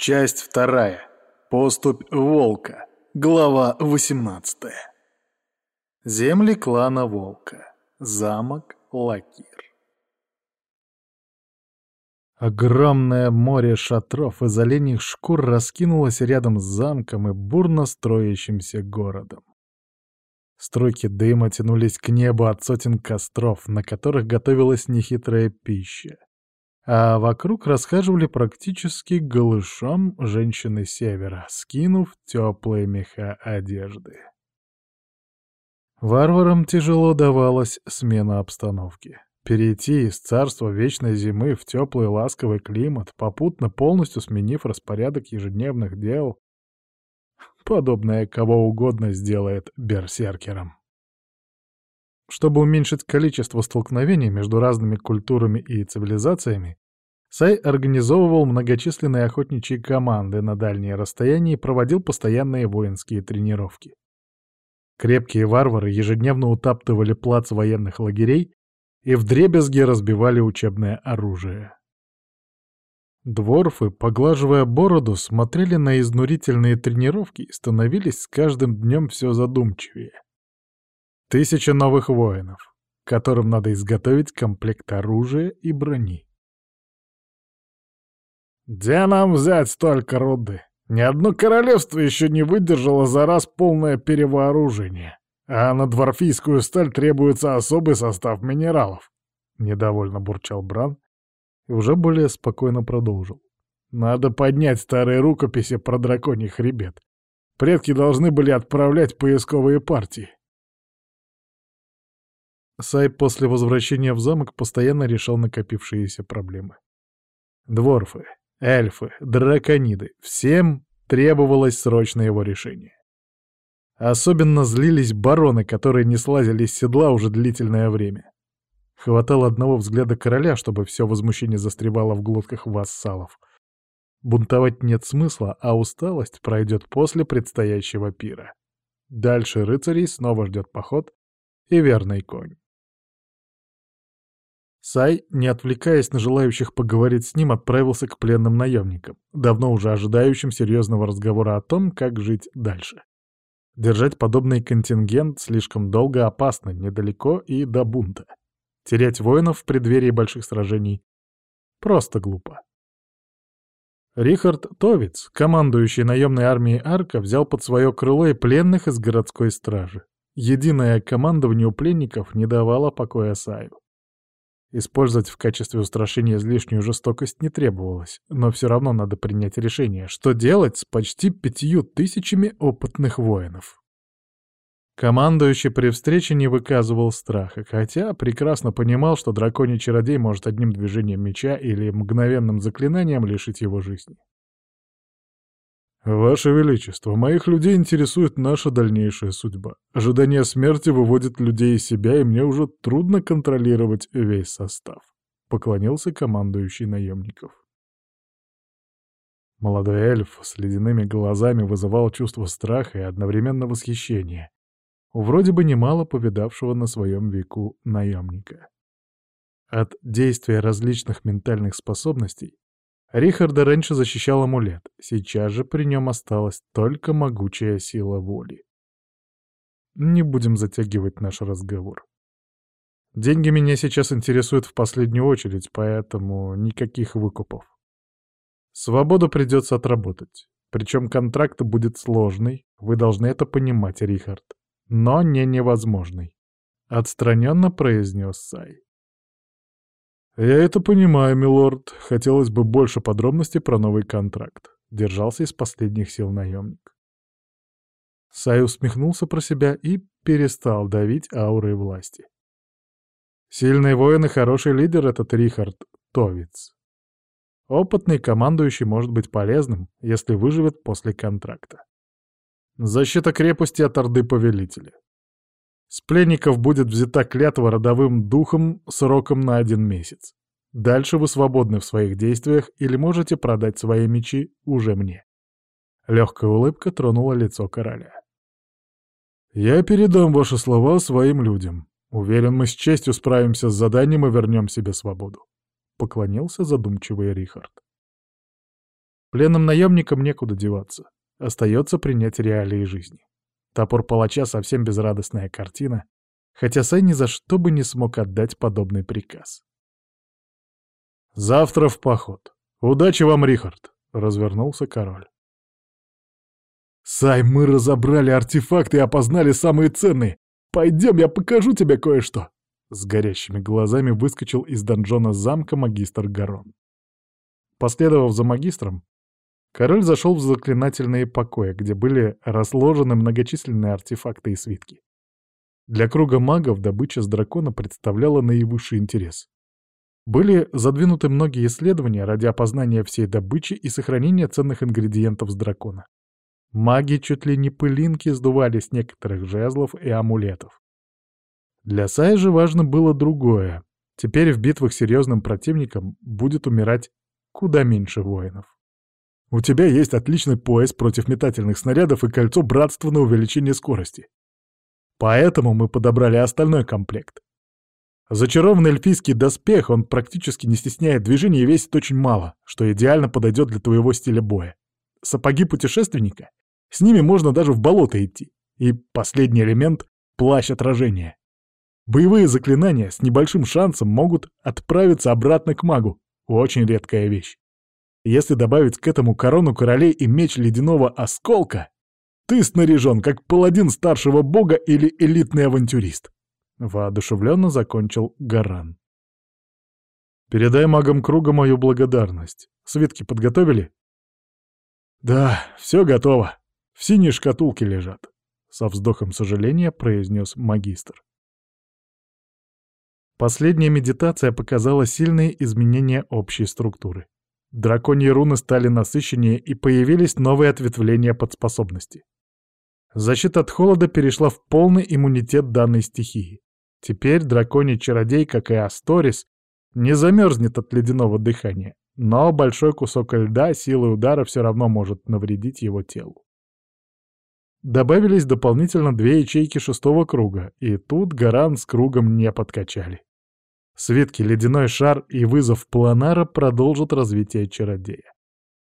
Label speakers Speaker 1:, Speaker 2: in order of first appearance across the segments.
Speaker 1: Часть вторая. Поступь волка. Глава 18. Земли клана Волка. Замок Лакир. Огромное море шатров из оленьих шкур раскинулось рядом с замком и бурно строящимся городом. Струйки дыма тянулись к небу от сотен костров, на которых готовилась нехитрая пища а вокруг расхаживали практически голышом женщины севера, скинув теплые меха одежды. Варварам тяжело давалась смена обстановки. Перейти из царства вечной зимы в теплый ласковый климат, попутно полностью сменив распорядок ежедневных дел, подобное кого угодно сделает берсеркером. Чтобы уменьшить количество столкновений между разными культурами и цивилизациями, Сай организовывал многочисленные охотничьи команды на дальние расстояния и проводил постоянные воинские тренировки. Крепкие варвары ежедневно утаптывали плац военных лагерей и вдребезги разбивали учебное оружие. Дворфы, поглаживая бороду, смотрели на изнурительные тренировки и становились с каждым днем все задумчивее. Тысяча новых воинов, которым надо изготовить комплект оружия и брони.
Speaker 2: «Где нам взять столько руды? Ни одно королевство еще не выдержало за раз полное перевооружение, а на дворфийскую сталь требуется особый состав минералов», — недовольно бурчал Бран и уже более спокойно продолжил. «Надо поднять старые рукописи про драконий хребет. Предки должны были отправлять поисковые партии.
Speaker 1: Сай после возвращения в замок постоянно решал накопившиеся проблемы. Дворфы, эльфы, дракониды — всем требовалось срочное его решение. Особенно злились бароны, которые не слазили с седла уже длительное время. Хватало одного взгляда короля, чтобы все возмущение застревало в глотках вассалов. Бунтовать нет смысла, а усталость пройдет после предстоящего пира. Дальше рыцарей снова ждет поход и верный конь. Сай, не отвлекаясь на желающих поговорить с ним, отправился к пленным наемникам, давно уже ожидающим серьезного разговора о том, как жить дальше. Держать подобный контингент слишком долго опасно, недалеко и до бунта. Терять воинов в преддверии больших сражений просто глупо. Рихард Товиц, командующий наемной армией Арка, взял под свое крыло и пленных из городской стражи. Единое командование у пленников не давало покоя Саю. Использовать в качестве устрашения излишнюю жестокость не требовалось, но все равно надо принять решение, что делать с почти пятью тысячами опытных воинов. Командующий при встрече не выказывал страха, хотя прекрасно понимал, что драконий чародей может одним движением меча или мгновенным заклинанием лишить его жизни.
Speaker 2: «Ваше Величество, моих людей интересует наша дальнейшая судьба. Ожидание смерти выводит людей из себя, и мне уже трудно контролировать весь состав», — поклонился командующий наемников.
Speaker 1: Молодой эльф с ледяными глазами вызывал чувство страха и одновременно восхищения, у вроде бы немало повидавшего на своем веку наемника. От действия различных ментальных способностей Рихарда раньше защищал амулет, сейчас же при нем осталась только могучая сила воли. Не будем затягивать наш разговор. Деньги меня сейчас интересуют в последнюю очередь, поэтому никаких выкупов. Свободу придется отработать. Причем контракт будет сложный, вы должны это понимать, Рихард. Но не невозможный. Отстраненно произнес Сай.
Speaker 2: «Я это понимаю, милорд. Хотелось бы больше подробностей про новый контракт», — держался из последних сил наемник.
Speaker 1: Сай усмехнулся про себя и перестал давить аурой власти. Сильный воин и хороший лидер — этот Рихард Товиц. Опытный командующий может быть полезным, если выживет после контракта. Защита крепости от Орды Повелителя. С пленников будет взята клятва родовым духом сроком на один месяц. Дальше вы свободны в своих действиях или можете продать свои мечи уже мне. Легкая улыбка тронула лицо короля.
Speaker 2: «Я передам ваши слова своим людям. Уверен, мы с честью справимся с заданием и вернем себе свободу», — поклонился задумчивый Рихард.
Speaker 1: Пленным наемникам некуда деваться. Остается принять реалии жизни. Топор палача совсем безрадостная картина, хотя Сай ни за что бы не смог отдать подобный приказ. «Завтра в поход. Удачи вам, Рихард!» — развернулся король.
Speaker 2: «Сай, мы разобрали артефакты и опознали самые ценные. Пойдем, я покажу тебе кое-что!» С горящими глазами выскочил из донжона замка магистр Гарон.
Speaker 1: Последовав за магистром, король зашел в заклинательные покои, где были расложены многочисленные артефакты и свитки. Для круга магов добыча с дракона представляла наивысший интерес. Были задвинуты многие исследования ради опознания всей добычи и сохранения ценных ингредиентов с дракона. Маги чуть ли не пылинки сдували с некоторых жезлов и амулетов. Для Сая же важно было другое. Теперь в битвах с серьезным противником будет умирать куда меньше воинов.
Speaker 2: У тебя есть отличный пояс против метательных снарядов и кольцо братства на увеличение скорости. Поэтому мы подобрали остальной комплект. Зачарованный эльфийский доспех, он практически не стесняет движения и весит очень мало, что идеально подойдет для твоего стиля боя. Сапоги путешественника? С ними можно даже в болото идти. И последний элемент — плащ отражения. Боевые заклинания с небольшим шансом могут отправиться обратно к магу. Очень редкая вещь. Если добавить к этому корону королей и меч ледяного осколка, ты снаряжен как паладин старшего бога или элитный авантюрист. Воодушевленно закончил Гаран.
Speaker 1: «Передай магам круга мою благодарность. Свитки подготовили?»
Speaker 2: «Да, все готово. В синей шкатулке лежат», — со вздохом сожаления произнес магистр.
Speaker 1: Последняя медитация показала сильные изменения общей структуры. Драконьи руны стали насыщеннее и появились новые ответвления подспособности. Защита от холода перешла в полный иммунитет данной стихии. Теперь драконий чародей, как и Асторис, не замерзнет от ледяного дыхания, но большой кусок льда силой удара все равно может навредить его телу. Добавились дополнительно две ячейки шестого круга, и тут Гаран с кругом не подкачали. Свитки «Ледяной шар» и «Вызов планара» продолжат развитие чародея.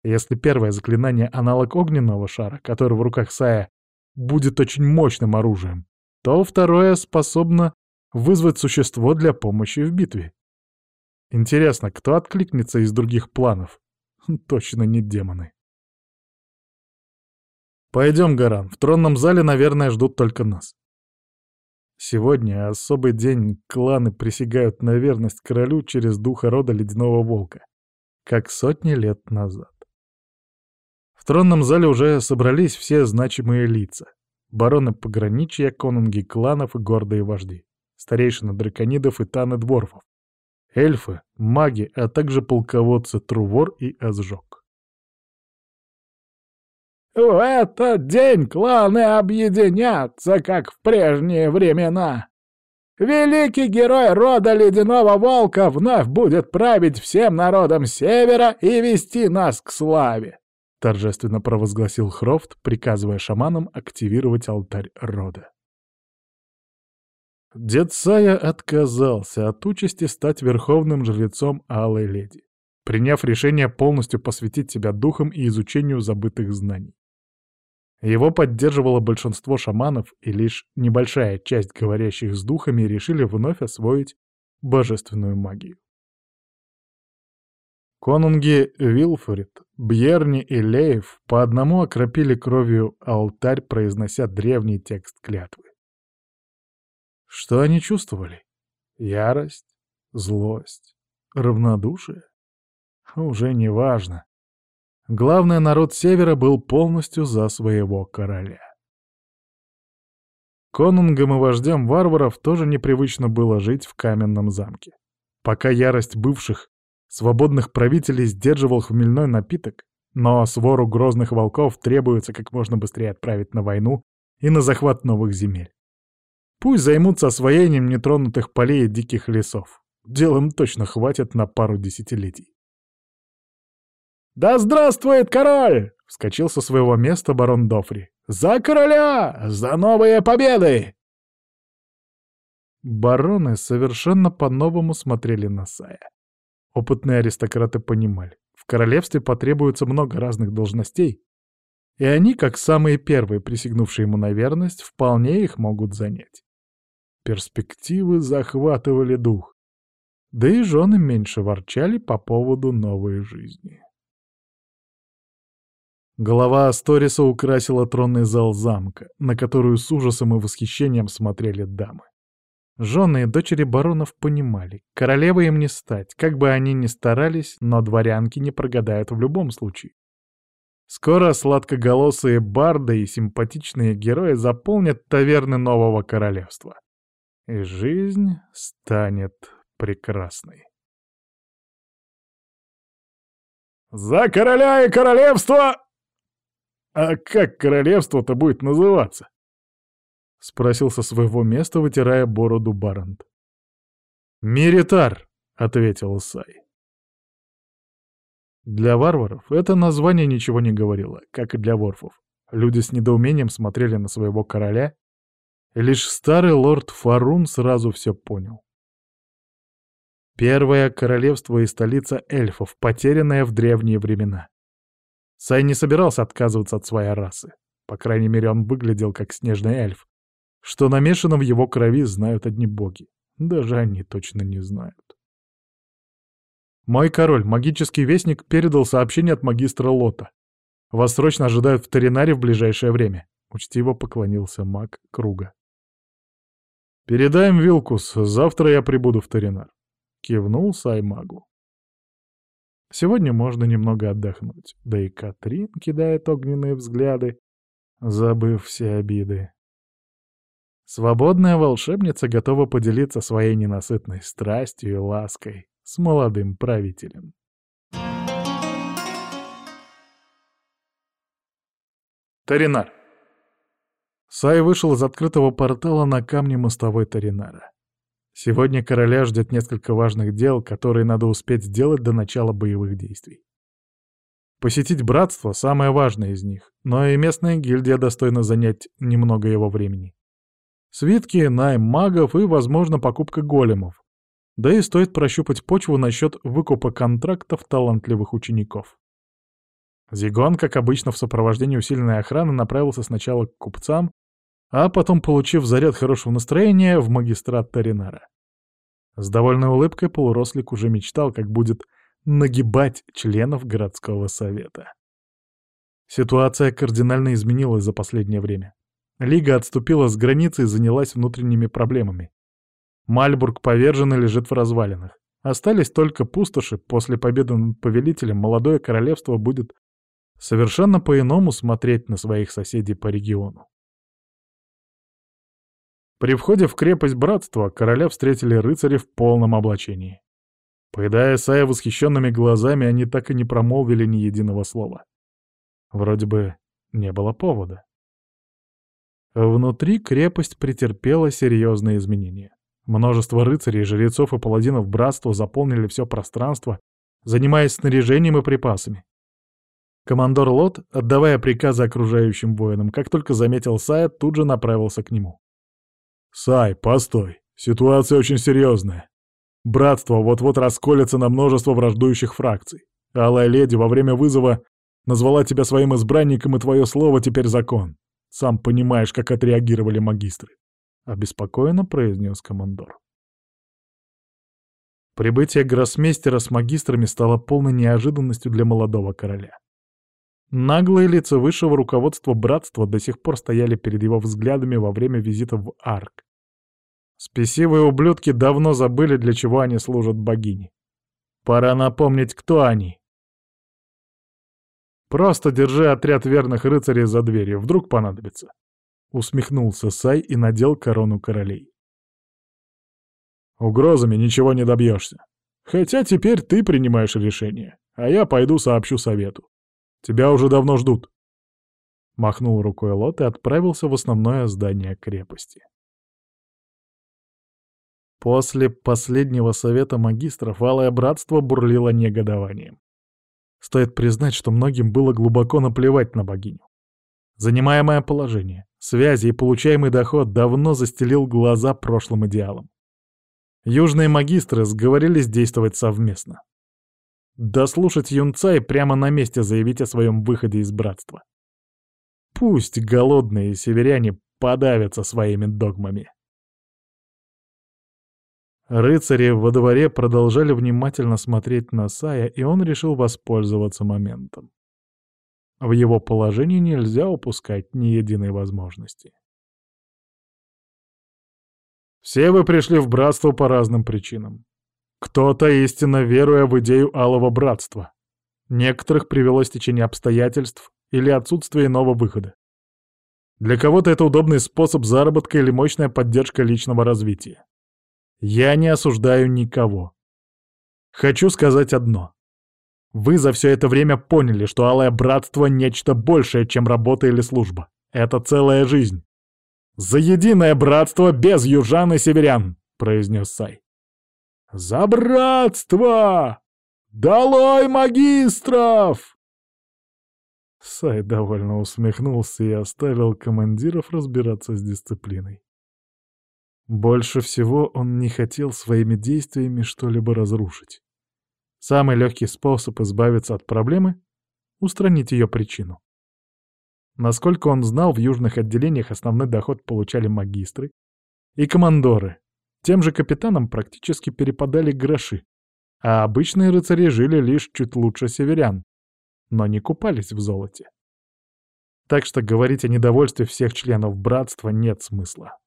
Speaker 1: Если первое заклинание — аналог огненного шара, который в руках Сая будет очень мощным оружием, то второе способно вызвать существо для помощи в битве. Интересно, кто откликнется из других планов? Точно не демоны. Пойдем, Гаран, в тронном зале, наверное, ждут только нас. Сегодня особый день кланы присягают на верность королю через духа рода Ледяного Волка, как сотни лет назад. В тронном зале уже собрались все значимые лица. Бароны пограничья, конунги кланов и гордые вожди старейшина драконидов и таны дворфов, эльфы, маги, а также полководцы Трувор и Азжок.
Speaker 3: «В этот день кланы объединятся, как в прежние времена. Великий герой рода Ледяного Волка вновь будет править всем народом Севера и вести нас к славе», — торжественно провозгласил Хрофт, приказывая шаманам активировать алтарь рода.
Speaker 1: Дед Сая отказался от участи стать верховным жрецом Алой Леди, приняв решение полностью посвятить себя духам и изучению забытых знаний. Его поддерживало большинство шаманов, и лишь небольшая часть говорящих с духами решили вновь освоить божественную магию. Конунги Вилфорид, Бьерни и Леев по одному окропили кровью алтарь, произнося древний текст клятвы. Что они чувствовали? Ярость? Злость? Равнодушие? Уже не важно. Главное, народ Севера был полностью за своего короля. Конунгам и вождям варваров тоже непривычно было жить в каменном замке. Пока ярость бывших, свободных правителей сдерживал хмельной напиток, но свору грозных волков требуется как можно быстрее отправить на войну и на захват новых земель. Пусть займутся освоением нетронутых полей и диких лесов. Дел им точно хватит на пару десятилетий.
Speaker 3: «Да здравствует король!» — вскочил со своего места барон Дофри. «За короля! За новые победы!»
Speaker 1: Бароны совершенно по-новому смотрели на Сая. Опытные аристократы понимали, в королевстве потребуется много разных должностей, и они, как самые первые присягнувшие ему на верность, вполне их могут занять. Перспективы захватывали дух. Да и жены меньше ворчали по поводу новой жизни. Голова Асториса украсила тронный зал замка, на которую с ужасом и восхищением смотрели дамы. Жены и дочери баронов понимали, королевой им не стать, как бы они ни старались, но дворянки не прогадают в любом случае. Скоро сладкоголосые барды и симпатичные герои заполнят таверны нового королевства. И жизнь станет прекрасной.
Speaker 2: «За короля и королевство!» «А как королевство-то будет называться?» — спросил со своего места, вытирая бороду Барант.
Speaker 1: «Миритар», — ответил Сай. Для варваров это название ничего не говорило, как и для ворфов. Люди с недоумением смотрели на своего короля, лишь старый лорд Фарун сразу все понял. Первое королевство и столица эльфов, потерянное в древние времена. Сай не собирался отказываться от своей расы. По крайней мере, он выглядел как снежный эльф. Что намешано в его крови, знают одни боги. Даже они точно не знают. «Мой король, магический вестник, передал сообщение от магистра Лота. Вас срочно ожидают в Таринаре в ближайшее время», — учтиво поклонился маг Круга. «Передаем Вилкус, завтра я прибуду в Таринар», — кивнул Саймагу. Сегодня можно немного отдохнуть, да и Катрин кидает огненные взгляды, забыв все обиды. Свободная волшебница готова поделиться своей ненасытной страстью и лаской с молодым правителем. Таринар. Сай вышел из открытого портала на камне мостовой Таринара. Сегодня короля ждет несколько важных дел, которые надо успеть сделать до начала боевых действий. Посетить братство — самое важное из них, но и местная гильдия достойна занять немного его времени. Свитки, найм магов и, возможно, покупка големов, да и стоит прощупать почву насчет выкупа контрактов талантливых учеников. Зигон, как обычно, в сопровождении усиленной охраны направился сначала к купцам, а потом, получив заряд хорошего настроения, в магистрат Таринара. С довольной улыбкой полурослик уже мечтал, как будет нагибать членов городского совета. Ситуация кардинально изменилась за последнее время. Лига отступила с границы и занялась внутренними проблемами. Мальбург повержен и лежит в развалинах. Остались только пустоши. После победы над повелителем молодое королевство будет совершенно по-иному смотреть на своих соседей по региону. При входе в крепость братства короля встретили рыцари в полном облачении. Поедая Сая восхищенными глазами, они так и не промолвили ни единого слова. Вроде бы не было повода. Внутри крепость претерпела серьезные изменения. Множество рыцарей, жрецов и паладинов братства заполнили все пространство, занимаясь снаряжением и припасами. Командор Лот, отдавая приказы окружающим воинам, как только заметил Сая, тут же направился к нему. «Сай, постой. Ситуация очень серьезная. Братство вот-вот расколется на множество враждующих фракций. Алая леди во время вызова назвала тебя своим избранником, и твое слово теперь закон. Сам понимаешь, как отреагировали магистры обеспокоенно произнес командор. Прибытие гроссмейстера с магистрами стало полной неожиданностью для молодого короля. Наглые лица высшего руководства братства до сих пор стояли перед его взглядами во время визита в Арк. Спесивые ублюдки давно забыли, для чего они служат богине. Пора напомнить, кто они. Просто держи отряд верных рыцарей за дверью, вдруг понадобится. Усмехнулся Сай и надел корону королей. Угрозами ничего не добьешься. Хотя теперь ты принимаешь решение, а я пойду сообщу совету. Тебя уже давно ждут. Махнул рукой Лот и отправился в основное здание крепости. После последнего совета магистров Алое Братство бурлило негодованием. Стоит признать, что многим было глубоко наплевать на богиню. Занимаемое положение, связи и получаемый доход давно застелил глаза прошлым идеалам. Южные магистры сговорились действовать совместно. дослушать юнца и прямо на месте заявить о своем выходе из братства. Пусть голодные северяне подавятся своими догмами. Рыцари во дворе продолжали внимательно смотреть на Сая, и он решил воспользоваться моментом. В его положении нельзя упускать ни единой возможности. Все вы пришли в братство по разным причинам. Кто-то истинно веруя в идею Алого Братства. Некоторых привело стечение обстоятельств или отсутствие иного выхода. Для кого-то это удобный способ заработка или мощная поддержка личного развития. Я не осуждаю никого. Хочу сказать одно. Вы за все это время поняли, что Алое Братство — нечто большее, чем работа или служба. Это целая жизнь. «За единое братство без южан и северян!» — произнес Сай. «За братство! Долой магистров!» Сай довольно усмехнулся и оставил командиров разбираться с дисциплиной. Больше всего он не хотел своими действиями что-либо разрушить. Самый легкий способ избавиться от проблемы — устранить ее причину. Насколько он знал, в южных отделениях основной доход получали магистры и командоры. Тем же капитанам практически перепадали гроши, а обычные рыцари жили лишь чуть лучше северян, но не купались в золоте. Так что говорить о недовольстве всех членов братства нет смысла.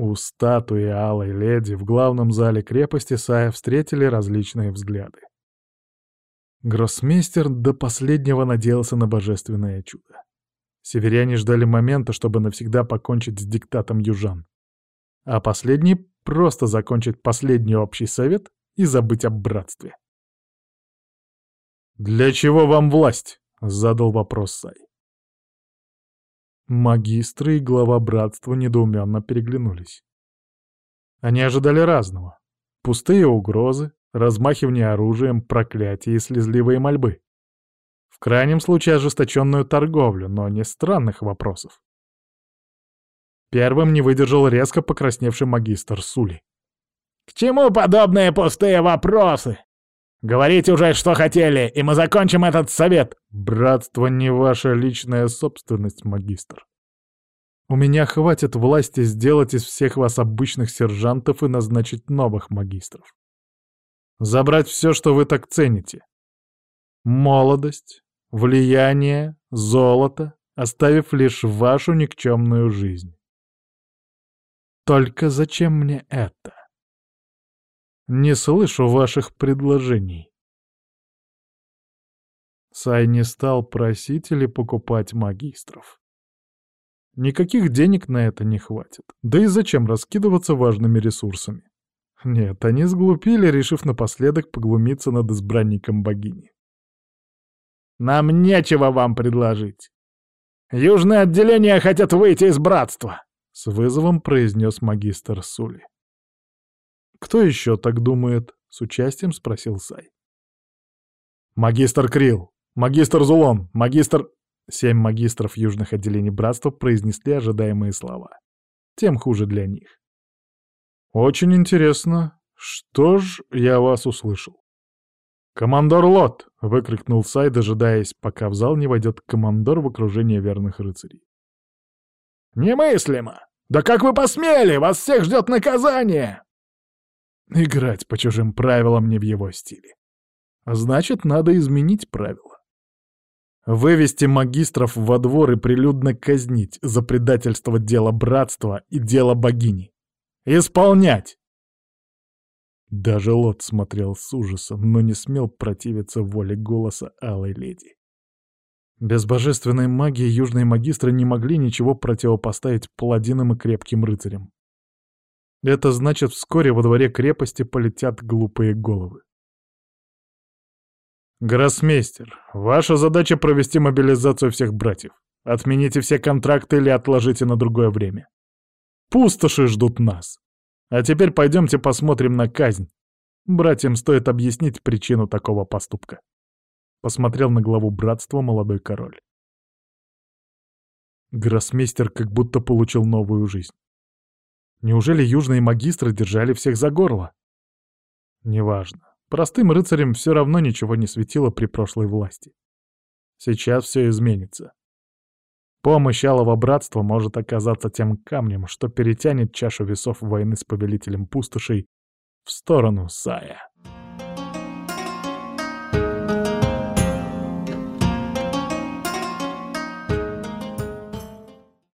Speaker 1: У статуи Алой Леди в главном зале крепости Сая встретили различные взгляды. Гроссмейстер до последнего надеялся на божественное чудо. Северяне ждали момента, чтобы навсегда покончить с диктатом южан. А последний — просто закончить последний общий совет и забыть об братстве. «Для чего вам власть?» — задал вопрос Сай. Магистры и глава братства недоуменно переглянулись. Они ожидали разного. Пустые угрозы, размахивание оружием, проклятия и слезливые мольбы. В крайнем случае ожесточенную торговлю, но не странных вопросов. Первым не выдержал резко покрасневший магистр Сули.
Speaker 3: «К чему подобные пустые вопросы? Говорите уже, что хотели, и мы закончим этот совет!»
Speaker 1: «Братство не ваша личная собственность, магистр. У меня хватит власти сделать из всех вас обычных сержантов и назначить новых магистров. Забрать все, что вы так цените. Молодость, влияние, золото, оставив лишь вашу никчемную жизнь. Только зачем мне это? Не слышу ваших предложений. Сай не стал просить или покупать магистров. Никаких денег на это не хватит. Да и зачем раскидываться важными ресурсами? Нет, они сглупили, решив напоследок поглумиться над избранником богини.
Speaker 3: «Нам нечего вам предложить. Южные отделения хотят выйти из братства», —
Speaker 1: с вызовом произнес магистр Сули. «Кто еще так думает?» — с участием спросил Сай. «Магистр Крил! Магистр Зулон! Магистр...» Семь магистров южных отделений братства произнесли ожидаемые слова. Тем хуже для них. «Очень интересно. Что ж я вас услышал?» «Командор Лот!» — выкрикнул Сай, дожидаясь, пока в зал не войдет командор в окружении верных рыцарей.
Speaker 3: «Немыслимо! Да как вы посмели? Вас всех ждет наказание!»
Speaker 1: Играть по чужим правилам не в его стиле. Значит, надо изменить правила. Вывести магистров во двор и прилюдно казнить за предательство дела братства и дела богини. Исполнять! Даже Лот смотрел с ужасом, но не смел противиться воле голоса Алой Леди. Без божественной магии южные магистры не могли ничего противопоставить паладинам и крепким рыцарям. Это значит, вскоре во дворе крепости полетят глупые головы. «Гроссмейстер, ваша задача провести мобилизацию всех братьев. Отмените все контракты или отложите на другое время. Пустоши ждут нас. А теперь пойдемте посмотрим на казнь. Братьям стоит объяснить причину такого поступка». Посмотрел на главу братства молодой король. Гроссмейстер как будто получил новую жизнь. Неужели южные магистры держали всех за горло? Неважно. Простым рыцарям все равно ничего не светило при прошлой власти. Сейчас все изменится. Помощь Алого Братства может оказаться тем камнем, что перетянет чашу весов войны с Повелителем Пустошей в сторону Сая.